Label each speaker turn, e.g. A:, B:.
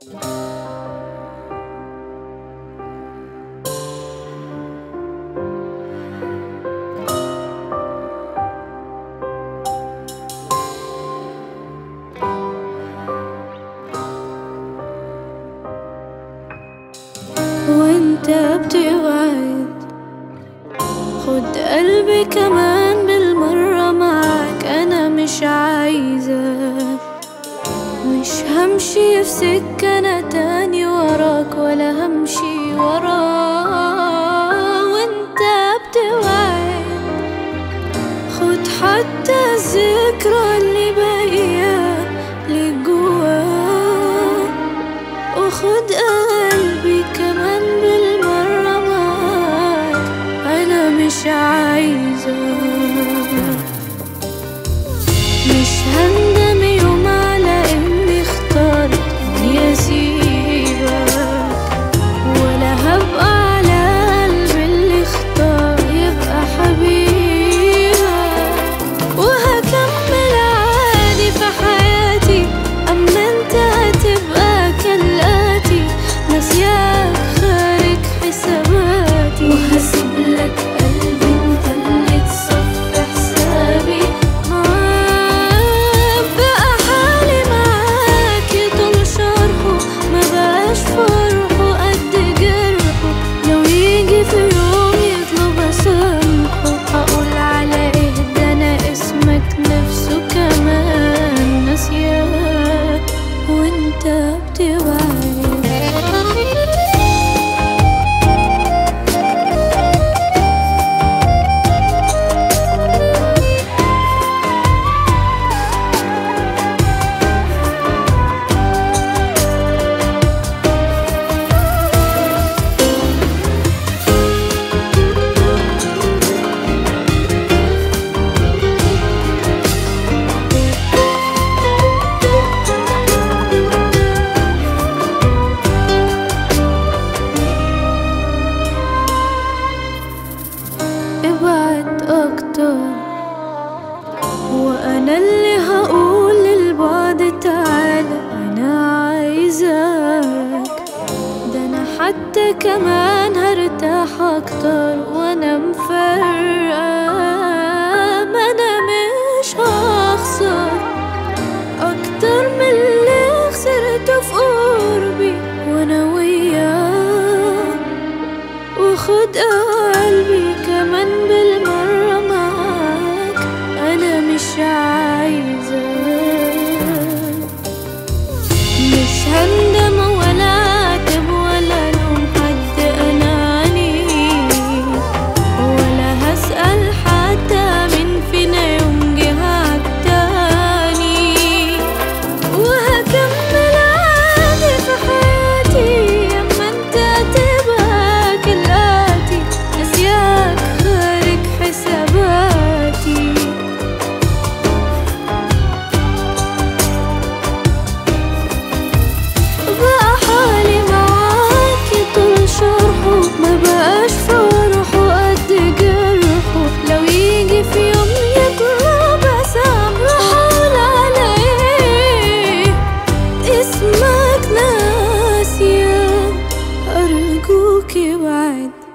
A: وانت بتوعد. خد قلبي كمان بالمرة معاك أنا مش عايزة مش همشي في سكة أنا تاني وراك ولا همشي وراه وأنت بتوعد خد حتى الذكرى اللي باقية جواه وخد قلبي كمان بالمرة معاك أنا مش عايزة. مش هندم وأنا اللي هقول للبعد تعالى أنا عايزك ده أنا حتى كمان هرتاح أكتر وأنا مفرقة. ما أنا مش هخسر أكتر من اللي خسرته في قربي وأنا وياك. وخد قلبي كمان بالمرة. Yeah. milky white.